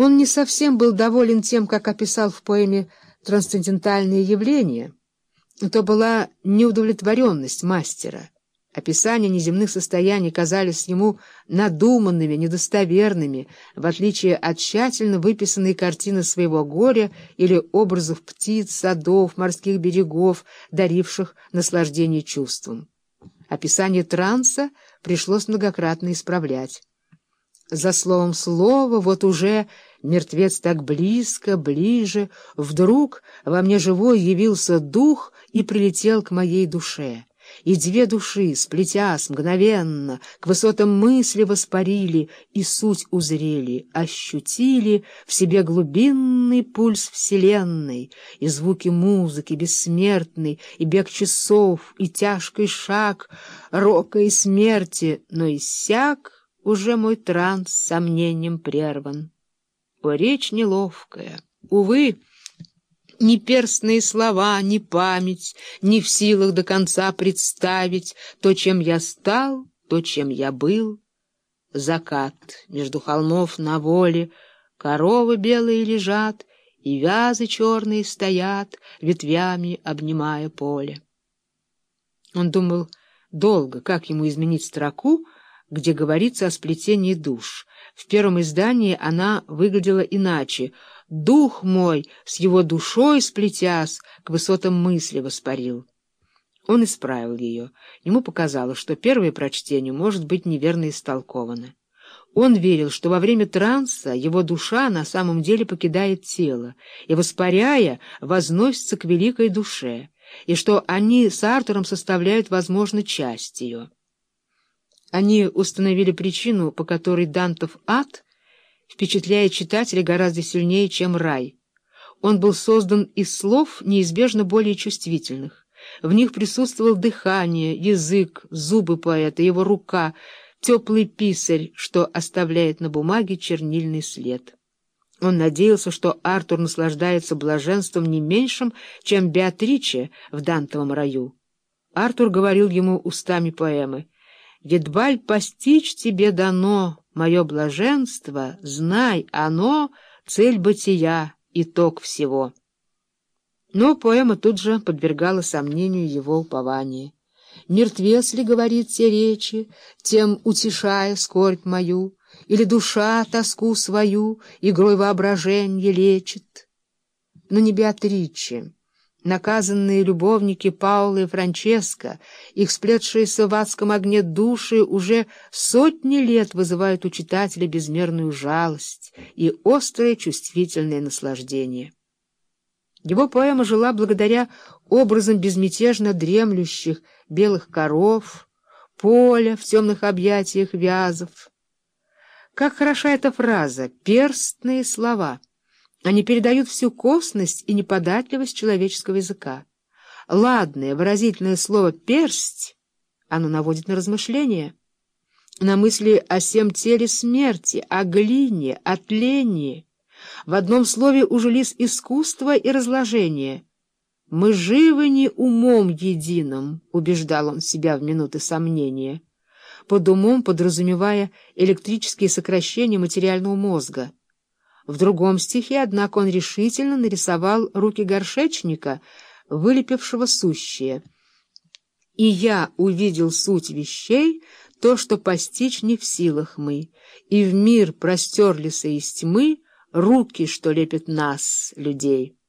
Он не совсем был доволен тем, как описал в поэме трансцендентальные явления. Это была неудовлетворенность мастера. Описания неземных состояний казались ему надуманными, недостоверными, в отличие от тщательно выписанной картины своего горя или образов птиц, садов, морских берегов, даривших наслаждение чувством. Описание транса пришлось многократно исправлять. За словом слово вот уже мертвец так близко, ближе, вдруг во мне живой явился дух и прилетел к моей душе. И две души, сплетясь мгновенно, к высотам мысли воспарили и суть узрели, ощутили в себе глубинный пульс вселенной, и звуки музыки бессмертной, и бег часов, и тяжкий шаг, рока и смерти, но иссяк уже мой транс сомнением прерван. Речь неловкая, увы, ни перстные слова, ни память не в силах до конца представить то, чем я стал, то, чем я был. Закат между холмов на воле, коровы белые лежат, и вязы черные стоят, ветвями обнимая поле. Он думал долго, как ему изменить строку, где говорится о сплетении душ. В первом издании она выглядела иначе — дух мой, с его душой сплетясь, к высотам мысли воспарил. Он исправил ее. Ему показалось, что первое прочтение может быть неверно истолковано. Он верил, что во время транса его душа на самом деле покидает тело и, воспаряя, возносится к великой душе, и что они с Артуром составляют, возможно, часть ее. Они установили причину, по которой Дантов ад — впечатляет читателя гораздо сильнее, чем рай. Он был создан из слов, неизбежно более чувствительных. В них присутствовал дыхание, язык, зубы поэта, его рука, теплый писарь, что оставляет на бумаге чернильный след. Он надеялся, что Артур наслаждается блаженством не меньшим, чем Беатриче в Дантовом раю. Артур говорил ему устами поэмы «Едбаль постичь тебе дано, Мое блаженство, знай, оно — цель бытия, итог всего. Но поэма тут же подвергала сомнению его упование. Мертвец ли говорит те речи, тем утешая скорбь мою, или душа тоску свою игрой воображения лечит? Но не Беатриче. Наказанные любовники Паула и Франческо, их сплетшиеся в адском огне души, уже сотни лет вызывают у читателя безмерную жалость и острое чувствительное наслаждение. Его поэма жила благодаря образам безмятежно дремлющих белых коров, поля в темных объятиях вязов. Как хороша эта фраза «перстные слова». Они передают всю косность и неподатливость человеческого языка. Ладное, выразительное слово «персть» оно наводит на размышления, на мысли о всем теле смерти, о глине, о тлении. В одном слове ужились искусство и разложение. «Мы живы не умом единым», — убеждал он себя в минуты сомнения, под умом подразумевая электрические сокращения материального мозга. В другом стихе, однако, он решительно нарисовал руки горшечника, вылепившего сущее. «И я увидел суть вещей, то, что постичь не в силах мы, и в мир простерлись из тьмы руки, что лепят нас, людей».